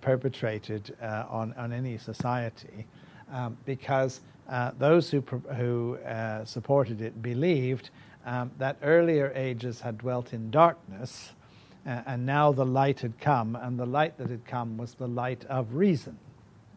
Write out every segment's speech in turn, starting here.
perpetrated uh, on, on any society um, because uh, those who, who uh, supported it believed um, that earlier ages had dwelt in darkness uh, and now the light had come, and the light that had come was the light of reason,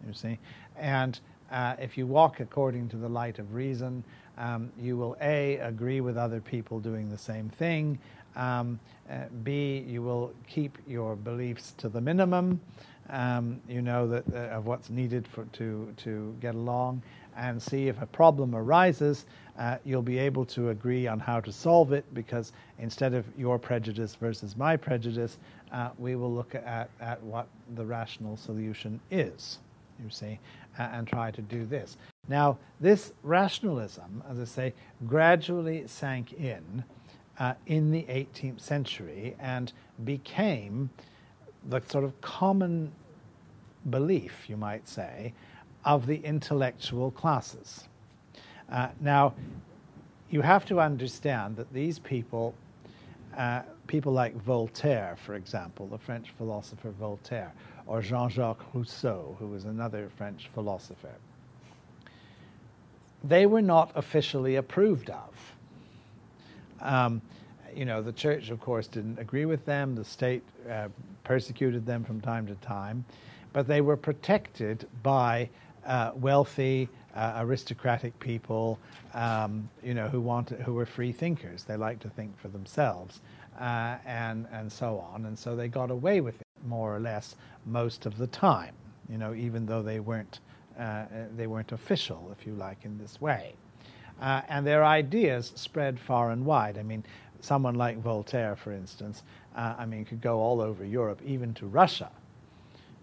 you see. And uh, if you walk according to the light of reason, um, you will A, agree with other people doing the same thing, um, uh, B, you will keep your beliefs to the minimum, um, you know, that, uh, of what's needed for, to, to get along, and see if a problem arises, uh, you'll be able to agree on how to solve it because instead of your prejudice versus my prejudice, uh, we will look at, at what the rational solution is, you see, and try to do this. Now, this rationalism, as I say, gradually sank in uh, in the 18th century and became the sort of common belief, you might say, of the intellectual classes. Uh, now, you have to understand that these people, uh, people like Voltaire, for example, the French philosopher Voltaire, or Jean Jacques Rousseau, who was another French philosopher, they were not officially approved of. Um, you know, the church, of course, didn't agree with them. The state uh, persecuted them from time to time, but they were protected by uh, wealthy, uh, aristocratic people, um, you know, who wanted, who were free thinkers. They liked to think for themselves, uh, and and so on. And so they got away with it more or less most of the time. You know, even though they weren't they weren't official, if you like, in this way. Uh, and their ideas spread far and wide. I mean, someone like Voltaire, for instance, uh, I mean, could go all over Europe, even to Russia,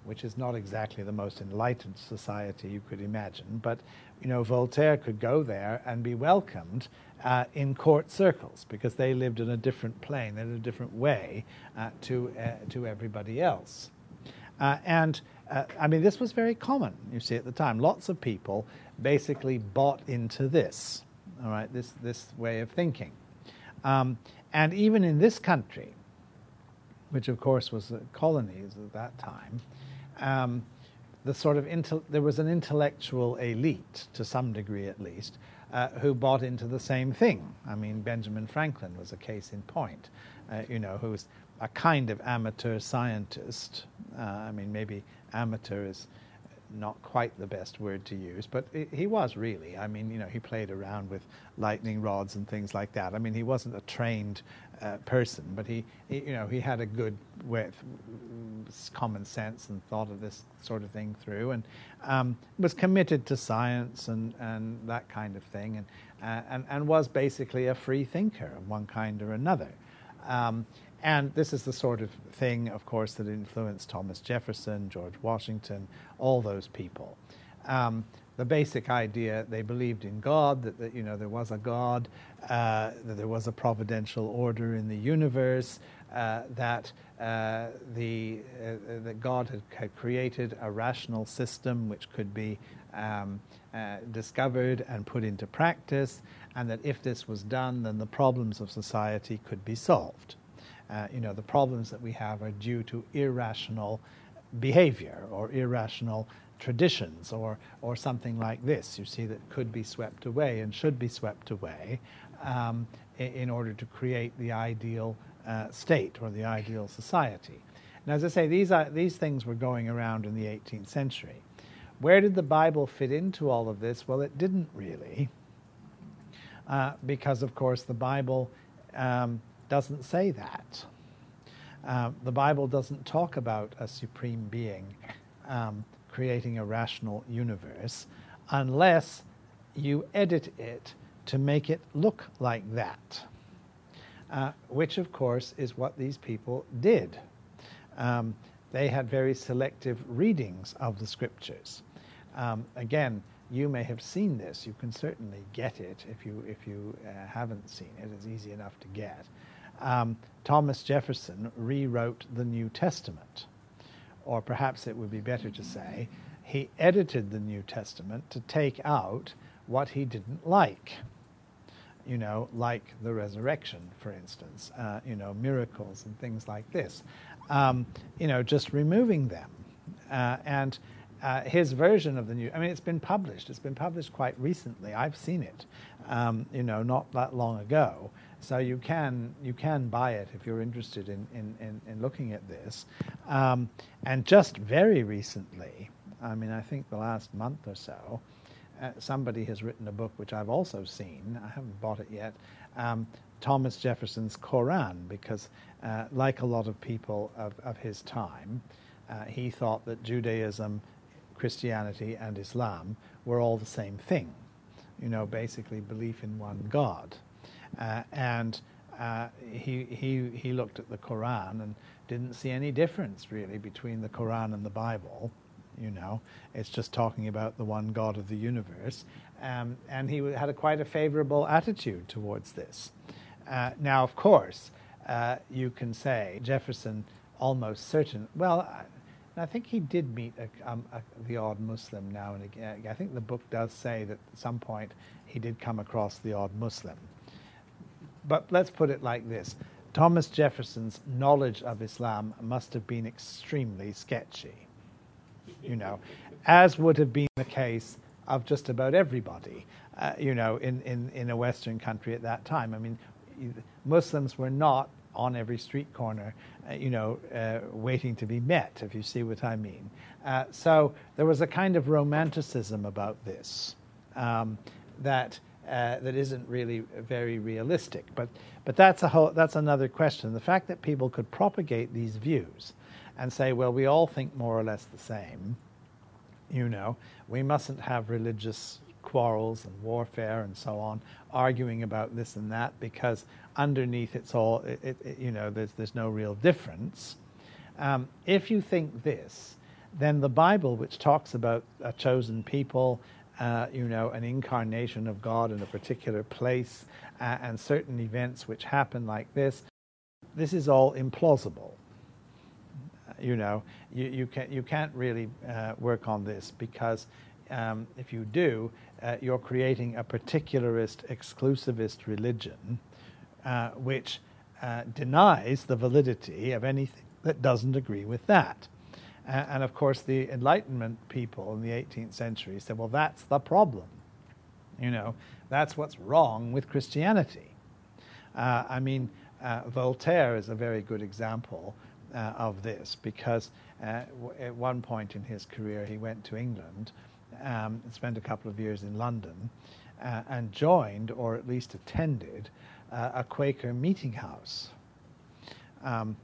which is not exactly the most enlightened society you could imagine. But, you know, Voltaire could go there and be welcomed uh, in court circles because they lived in a different plane, in a different way uh, to, uh, to everybody else. Uh, and, uh, I mean, this was very common, you see, at the time. Lots of people basically bought into this, all right, this, this way of thinking. Um, and even in this country, which of course was the colonies at that time, um, the sort of there was an intellectual elite, to some degree at least, uh, who bought into the same thing. I mean, Benjamin Franklin was a case in point, uh, you know, who was a kind of amateur scientist. Uh, I mean, maybe amateur is not quite the best word to use, but it, he was really. I mean, you know, he played around with lightning rods and things like that. I mean, he wasn't a trained uh, person, but he, he, you know, he had a good with common sense and thought of this sort of thing through, and um, was committed to science and, and that kind of thing, and, uh, and and was basically a free thinker of one kind or another. Um, and this is the sort of thing, of course, that influenced Thomas Jefferson, George Washington, all those people. Um, the basic idea they believed in God, that, that you know there was a God, uh, that there was a providential order in the universe, uh, that uh, the uh, that God had, had, created a rational system which could be um, uh, discovered and put into practice, and that if this was done, then the problems of society could be solved. Uh, you know, the problems that we have are due to irrational behavior or irrational traditions or, or something like this, you see, that could be swept away and should be swept away um, in, order to create the ideal uh, state or the ideal society. Now, as I say, these, are, these things were going around in the 18th century. Where did the Bible fit into all of this? Well, it didn't really, uh, because, of course, the Bible um, doesn't say that. Uh, the Bible doesn't talk about a supreme being um, creating a rational universe unless you edit it to make it look like that, uh, which, of course, is what these people did. Um, they had very selective readings of the scriptures. Um, again, you may have seen this. You can certainly get it if you if you uh, haven't seen it. It's easy enough to get. Um, Thomas Jefferson rewrote the New Testament, or perhaps it would be better to say he edited the New Testament to take out what he didn't like. You know, like the resurrection, for instance. Uh, you know, miracles and things like this. Um, you know, just removing them, uh, and uh, his version of the new. I mean, it's been published. It's been published quite recently. I've seen it. Um, you know, not that long ago. So you can you can buy it if you're interested in in, in, in looking at this. Um, and just very recently, I mean, I think the last month or so, uh, somebody has written a book which I've also seen. I haven't bought it yet. Um, Thomas Jefferson's Koran, because uh, like a lot of people of, of his time, uh, he thought that Judaism Christianity and Islam were all the same thing. You know, basically belief in one God. Uh, and uh, he, he, he looked at the Quran and didn't see any difference really between the Quran and the Bible. You know, it's just talking about the one God of the universe. Um, and he had a quite a favorable attitude towards this. Uh, now, of course, uh, you can say Jefferson almost certain. Well, and I think he did meet a, um, a, the odd Muslim now and again. I think the book does say that at some point he did come across the odd Muslim. But let's put it like this Thomas Jefferson's knowledge of Islam must have been extremely sketchy, you know, as would have been the case of just about everybody, uh, you know, in, in, in a Western country at that time. I mean, Muslims were not on every street corner, uh, you know, uh, waiting to be met, if you see what I mean. Uh, so there was a kind of romanticism about this um, that uh, that isn't really very realistic. But but that's a whole that's another question. The fact that people could propagate these views and say, well, we all think more or less the same. You know, we mustn't have religious quarrels and warfare and so on, arguing about this and that because underneath it's all, it, it, you know, there's, there's no real difference. Um, if you think this, then the Bible, which talks about a chosen people, uh, you know, an incarnation of God in a particular place, uh, and certain events which happen like this, this is all implausible. You know, you, you, can, you can't really uh, work on this because um, if you do, uh, you're creating a particularist, exclusivist religion uh, which denies the validity of anything that doesn't agree with that. And of course, the Enlightenment people in the 18th century said, well, that's the problem. You know, that's what's wrong with Christianity. Uh, I mean, uh, Voltaire is a very good example uh, of this because w- at one point in his career he went to England um, and spent a couple of years in London and joined, or at least attended, uh, a Quaker meeting house. Um,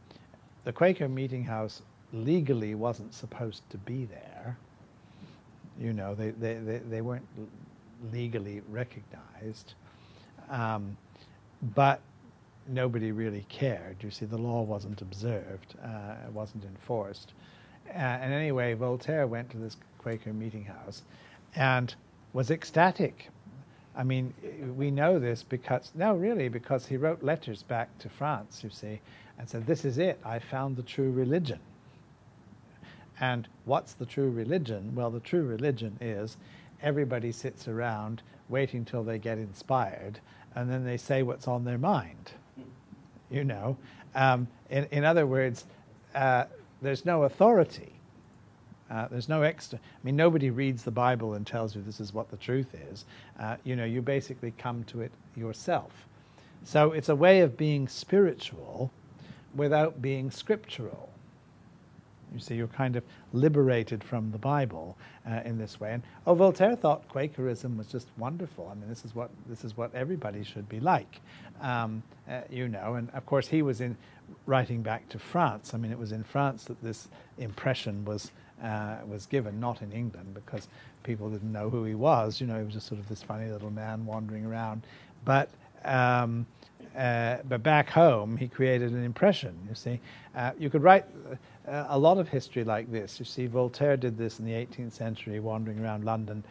the Quaker meeting house legally wasn't supposed to be there. You know, they, they, they, they weren't legally recognized. Um, but nobody really cared. You see, the law wasn't observed, uh, it wasn't enforced. Uh, and anyway, Voltaire went to this Quaker meeting house and was ecstatic I mean, we know this because, no, really, because he wrote letters back to France, you see, and said, This is it, I found the true religion. And what's the true religion? Well, the true religion is everybody sits around waiting till they get inspired, and then they say what's on their mind. You know, um, in, in other words, uh, there's no authority. Uh, there's no extra. I mean, nobody reads the Bible and tells you this is what the truth is. Uh, you know, you basically come to it yourself. So it's a way of being spiritual without being scriptural. You see, you're kind of liberated from the Bible uh, in this way. And oh, Voltaire thought Quakerism was just wonderful. I mean, this is what this is what everybody should be like, um, uh, you know. And of course, he was in writing back to France. I mean, it was in France that this impression was uh, was given, not in England, because people didn't know who he was. You know, he was just sort of this funny little man wandering around. But um, uh, but back home, he created an impression. You see, uh, you could write uh, a lot of history like this. You see, Voltaire did this in the 18th century, wandering around London.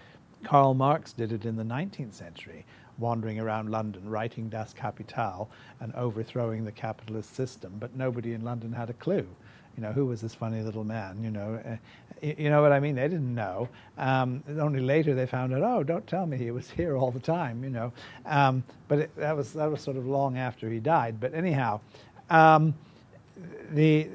Karl Marx did it in the 19th century, wandering around London, writing Das Kapital and overthrowing the capitalist system. But nobody in London had a clue. You know, who was this funny little man? You know, uh, you know what I mean? They didn't know. Um, only later they found out. Oh, don't tell me he was here all the time. You know, um, but it, that was that was sort of long after he died. But anyhow. Um, the,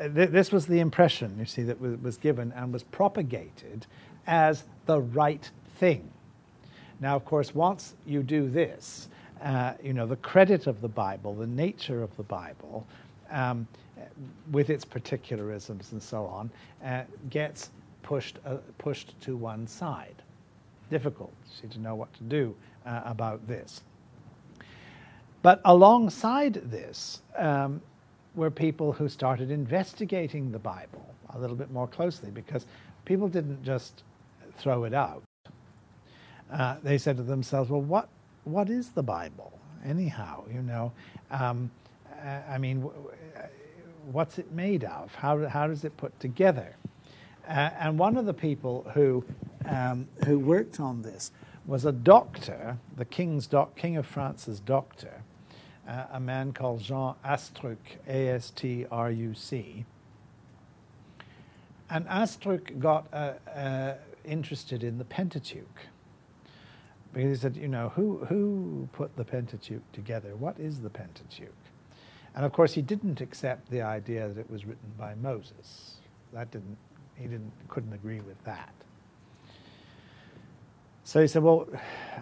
uh, th- this was the impression, you see, that was, was given and was propagated as the right thing. Now, of course, once you do this, uh, you know, the credit of the Bible, the nature of the Bible, um, with its particularisms and so on, uh, gets pushed, uh, pushed to one side. Difficult see, to know what to do uh, about this. But alongside this um, were people who started investigating the Bible a little bit more closely because people didn't just throw it out. Uh, they said to themselves, well, what, what is the Bible anyhow? You know, um, I mean, what's it made of? How, how does it put together? Uh, and one of the people who, um, who worked on this was a doctor, the king's doc, King of France's doctor, a man called Jean Astruc, A S T R U C. And Astruc got uh, uh, interested in the Pentateuch. Because he said, you know, who, who put the Pentateuch together? What is the Pentateuch? And of course, he didn't accept the idea that it was written by Moses. That didn't, he didn't, couldn't agree with that. So he said, well,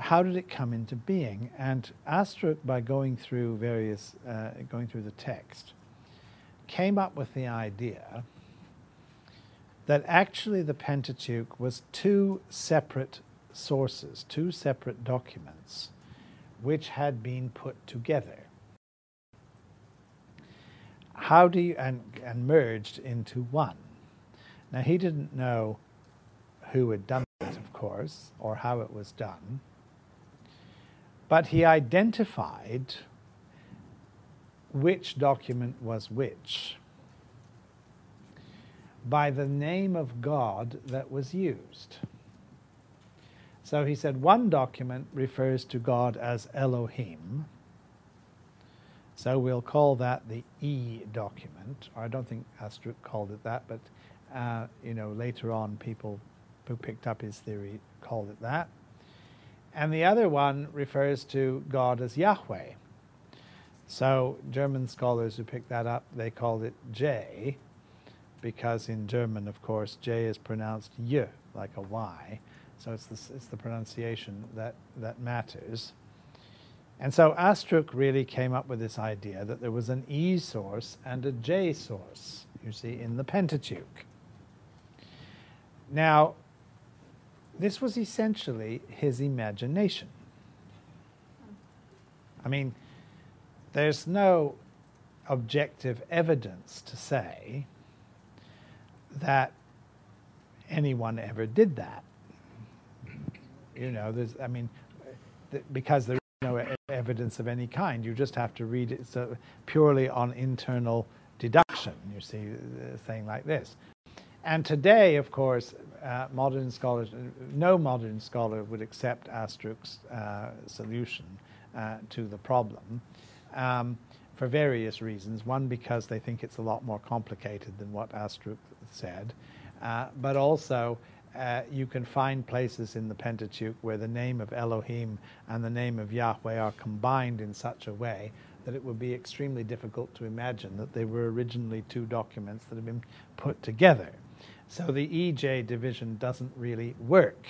how did it come into being? And Astruc, by going through various, uh, going through the text, came up with the idea that actually the Pentateuch was two separate sources, two separate documents, which had been put together how do you and, and merged into one now he didn't know who had done course or how it was done but he identified which document was which by the name of God that was used. So he said one document refers to God as Elohim, so we'll call that the E document. I don't think Astruc called it that, but uh, you know later on people who picked up his theory called it that. And the other one refers to God as Yahweh. So German scholars who picked that up, they called it J, because in German, of course, J is pronounced Y, like a Y. So it's the, it's the pronunciation that, that matters. And so Astruc really came up with this idea that there was an E source and a J source, you see, in the Pentateuch. Now, this was essentially his imagination. I mean, there's no objective evidence to say that anyone ever did that. You know, there's, I mean, because there is no evidence of any kind. You just have to read it so purely on internal deduction, you see, uh, a thing like this. And today, of course, uh, modern scholars, no modern scholar would accept Astruc's uh, solution uh, to the problem um, for various reasons. One, because they think it's a lot more complicated than what Astruc said, uh, but also uh, you can find places in the Pentateuch where the name of Elohim and the name of Yahweh are combined in such a way that it would be extremely difficult to imagine that they were originally two documents that had been put together. So the EJ division doesn't really work.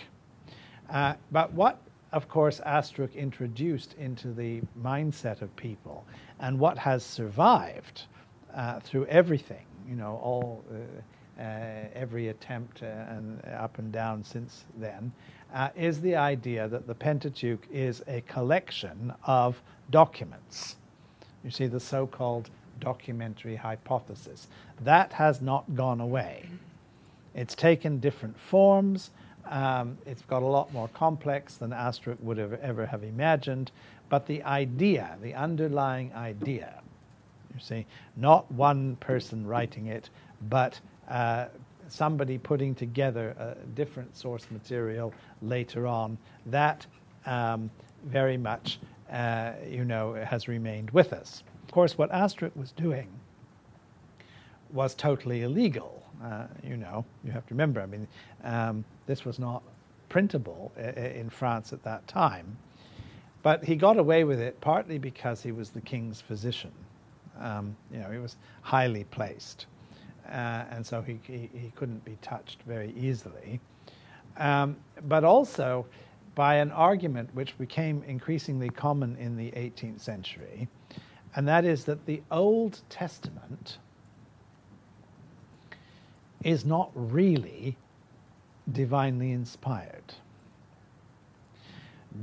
Uh, but what, of course, Astruc introduced into the mindset of people and what has survived uh, through everything, you know, all. Uh, uh, every attempt uh, and up and down since then, uh, is the idea that the Pentateuch is a collection of documents. You see, the so called documentary hypothesis. That has not gone away. It's taken different forms. Um, it's got a lot more complex than Astruc would have ever have imagined. But the idea, the underlying idea, you see, not one person writing it, but uh, somebody putting together a different source material later on, that um, very much, uh, you know, has remained with us. Of course, what Astruc was doing was totally illegal. Uh, you know, you have to remember, I mean, um, this was not printable in France at that time. But he got away with it partly because he was the king's physician. Um, you know, he was highly placed, uh, and so he, he, he, couldn't be touched very easily. Um, but also by an argument which became increasingly common in the 18th century, and that is that the Old Testament is not really divinely inspired.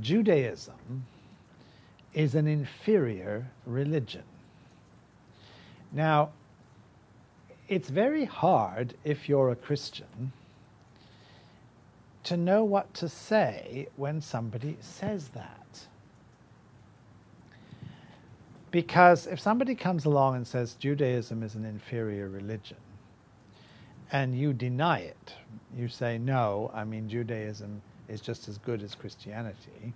Judaism is an inferior religion. Now, it's very hard if you're a Christian to know what to say when somebody says that. Because if somebody comes along and says Judaism is an inferior religion, and you deny it, you say, no, I mean, Judaism is just as good as Christianity.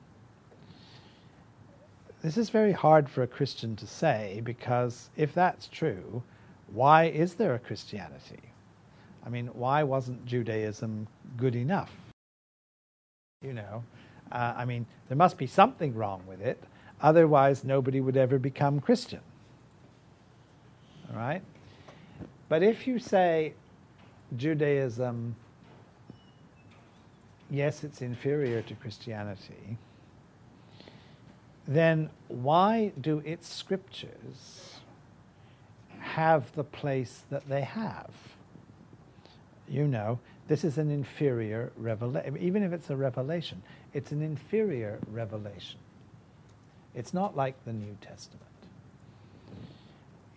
This is very hard for a Christian to say because if that's true, why is there a Christianity? I mean, why wasn't Judaism good enough? You know, uh, I mean, there must be something wrong with it, otherwise, nobody would ever become Christian. All right? But if you say Judaism yes, it's inferior to Christianity, then why do its scriptures have the place that they have? You know, this is an inferior revelation. Even if it's a revelation, it's an inferior revelation. It's not like the New Testament.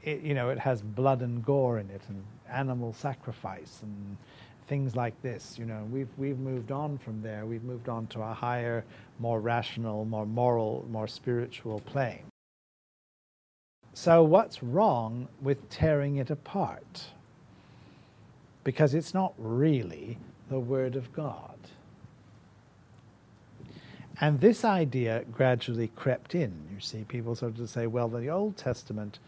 It, you know, it has blood and gore in it, and animal sacrifice, and things like this. You know, we've we've moved on from there. We've moved on to a higher, more rational, more moral, more spiritual plane. So what's wrong with tearing it apart? Because it's not really the Word of God. And this idea gradually crept in. You see, people sort of say, well, the Old Testament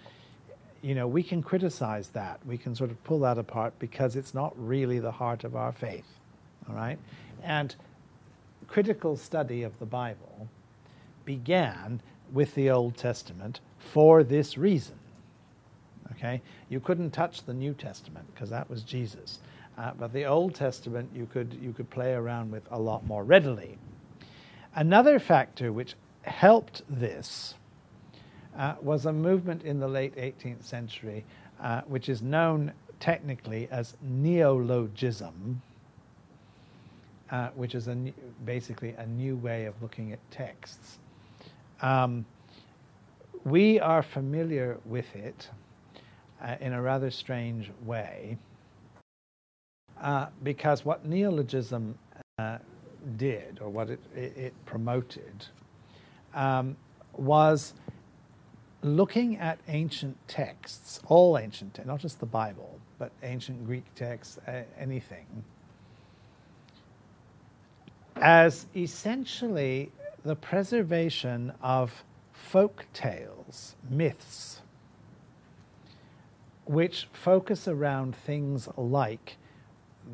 you know, we can criticize that. We can sort of pull that apart because it's not really the heart of our faith. All right? And critical study of the Bible began with the Old Testament for this reason. Okay? You couldn't touch the New Testament because that was Jesus. Uh, but the Old Testament you could, you could play around with a lot more readily. Another factor which helped this uh, was a movement in the late 18th century, uh, which is known technically as neologism, uh, which is a new, basically a new way of looking at texts. Um, we are familiar with it uh, in a rather strange way uh, because what neologism uh, did, or what it, it, it promoted, um, was looking at ancient texts, all ancient not just the Bible, but ancient Greek texts, anything, as essentially the preservation of folk tales, myths, which focus around things like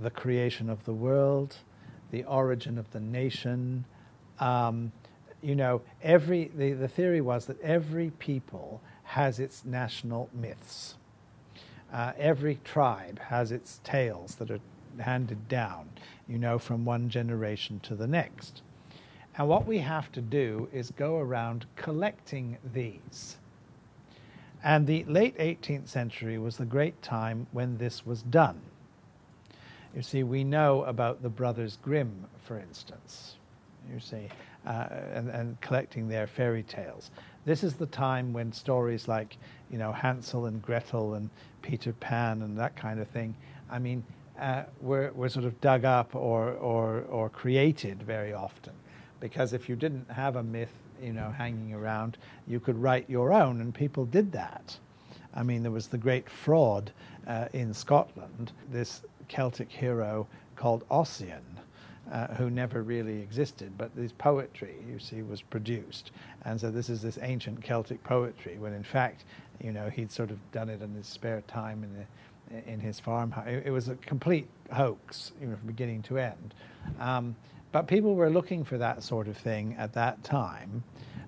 the creation of the world, the origin of the nation, um, you know, every the, the theory was that every people has its national myths. Uh, every tribe has its tales that are handed down, you know, from one generation to the next. And what we have to do is go around collecting these. And the late 18th century was the great time when this was done. You see, we know about the Brothers Grimm, for instance. You see, uh, and, and collecting their fairy tales. This is the time when stories like, you know, Hansel and Gretel and Peter Pan and that kind of thing, I mean, uh, were, were sort of dug up or, or, or created very often. Because if you didn't have a myth, you know, hanging around, you could write your own, and people did that. I mean, there was the great fraud uh, in Scotland, this Celtic hero called Ossian. Uh, who never really existed, but this poetry, you see, was produced. And so this is this ancient Celtic poetry, when in fact, you know, he'd sort of done it in his spare time in, the, in his farmhouse. It, was a complete hoax, you know, from beginning to end. Um, but people were looking for that sort of thing at that time,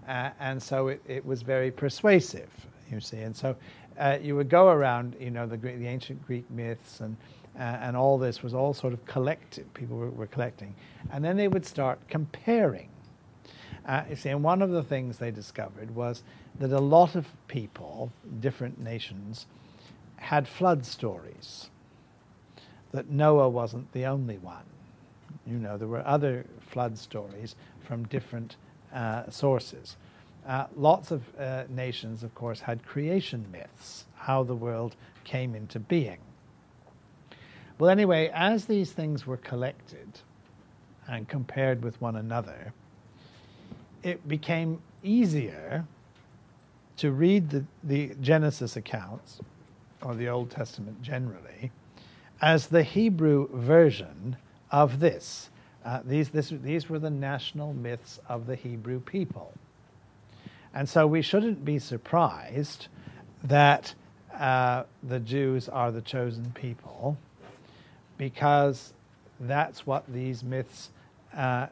uh, and so it, it, was very persuasive, you see. And so uh, you would go around, you know, the, the ancient Greek myths and and all this was all sort of collected. People were, were collecting, and then they would start comparing. Uh, you see, and one of the things they discovered was that a lot of people, different nations, had flood stories. That Noah wasn't the only one. You know, there were other flood stories from different uh, sources. Uh, lots of uh, nations, of course, had creation myths, how the world came into being. Well, anyway, as these things were collected and compared with one another, it became easier to read the, the Genesis accounts, or the Old Testament generally, as the Hebrew version of this. Uh, these, this, these were the national myths of the Hebrew people. And so we shouldn't be surprised that uh, the Jews are the chosen people because that's what these myths uh,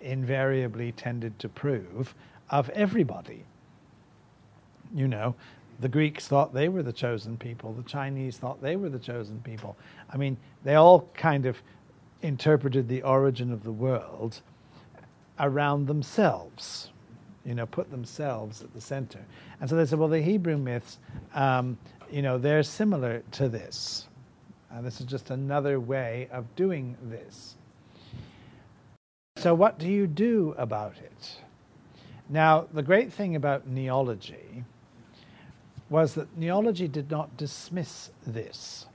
invariably tended to prove of everybody. You know, the Greeks thought they were the chosen people, the Chinese thought they were the chosen people. I mean, they all kind of interpreted the origin of the world around themselves, you know, put themselves at the center. And so they said, well, the Hebrew myths, um, you know, they're similar to this. Uh, this is just another way of doing this. So, what do you do about it? Now, the great thing about neology was that neology did not dismiss this.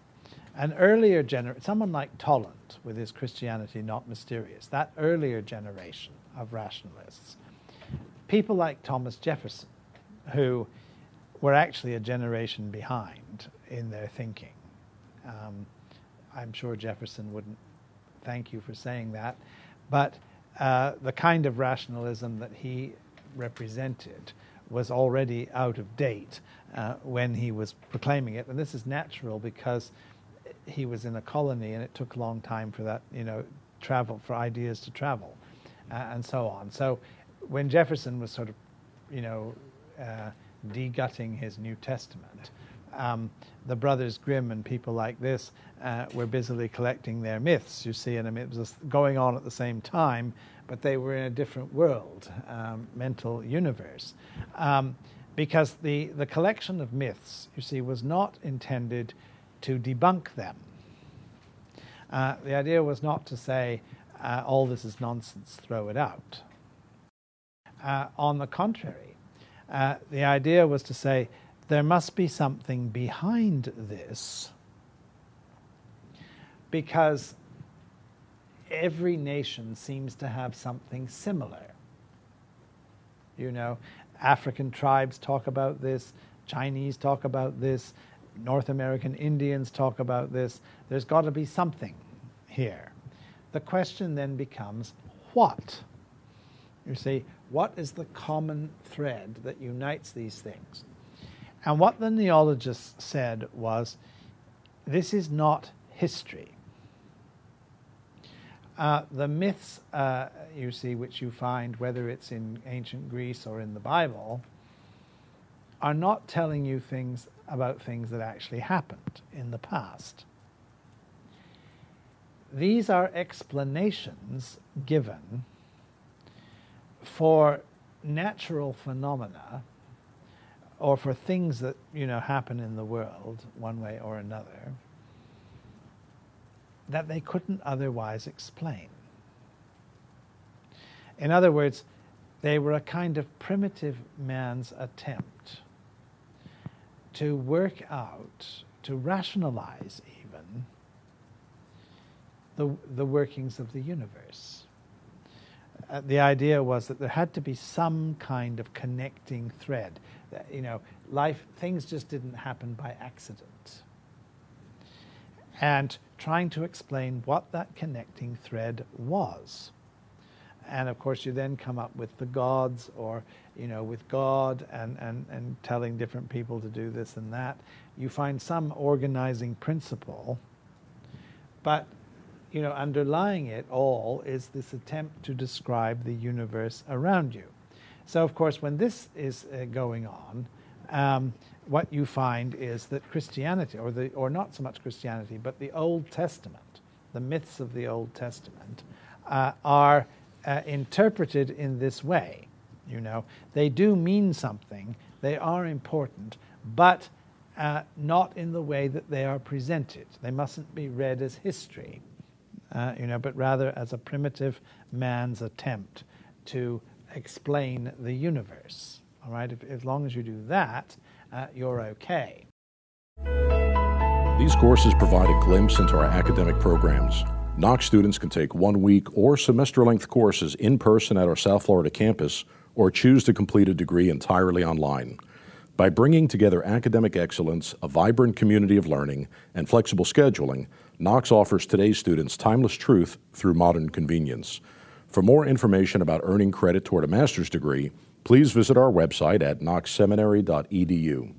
An earlier generation, someone like Toland with his Christianity Not Mysterious, that earlier generation of rationalists, people like Thomas Jefferson, who were actually a generation behind in their thinking. Um, I'm sure Jefferson wouldn't thank you for saying that, but uh, the kind of rationalism that he represented was already out of date uh, when he was proclaiming it, and this is natural because he was in a colony and it took a long time for that, you know, travel for ideas to travel, uh, and so on. So when Jefferson was sort of, you know, uh, degutting his New Testament, um, the brothers Grimm and people like this uh, were busily collecting their myths, you see, and it was going on at the same time, but they were in a different world, um, mental universe. Um, because the, the collection of myths, you see, was not intended to debunk them. Uh, the idea was not to say, uh, all this is nonsense, throw it out. Uh, on the contrary, uh, the idea was to say, there must be something behind this because every nation seems to have something similar. You know, African tribes talk about this, Chinese talk about this, North American Indians talk about this. There's got to be something here. The question then becomes what? You see, what is the common thread that unites these things? And what the neologists said was this is not history. Uh, the myths, uh, you see, which you find, whether it's in ancient Greece or in the Bible, are not telling you things about things that actually happened in the past. These are explanations given for natural phenomena or for things that you know happen in the world one way or another that they couldn't otherwise explain. In other words, they were a kind of primitive man's attempt to work out, to rationalize even, the, the workings of the universe. Uh, the idea was that there had to be some kind of connecting thread you know, life, things just didn't happen by accident. And trying to explain what that connecting thread was. And of course, you then come up with the gods or, you know, with God and, and, and telling different people to do this and that. You find some organizing principle, but you know, underlying it all is this attempt to describe the universe around you. So, of course, when this is uh, going on, um, what you find is that Christianity, or the, or not so much Christianity, but the Old Testament, the myths of the Old Testament, uh, are uh, interpreted in this way. You know, they do mean something, they are important, but uh, not in the way that they are presented. They mustn't be read as history uh, you know, but rather as a primitive man's attempt to explain the universe. All right, if, as long as you do that, uh, you're okay. These courses provide a glimpse into our academic programs. Knox students can take one week or semester length courses in person at our South Florida campus or choose to complete a degree entirely online. By bringing together academic excellence, a vibrant community of learning, and flexible scheduling, Knox offers today's students timeless truth through modern convenience. For more information about earning credit toward a master's degree, please visit our website at knoxseminary.edu.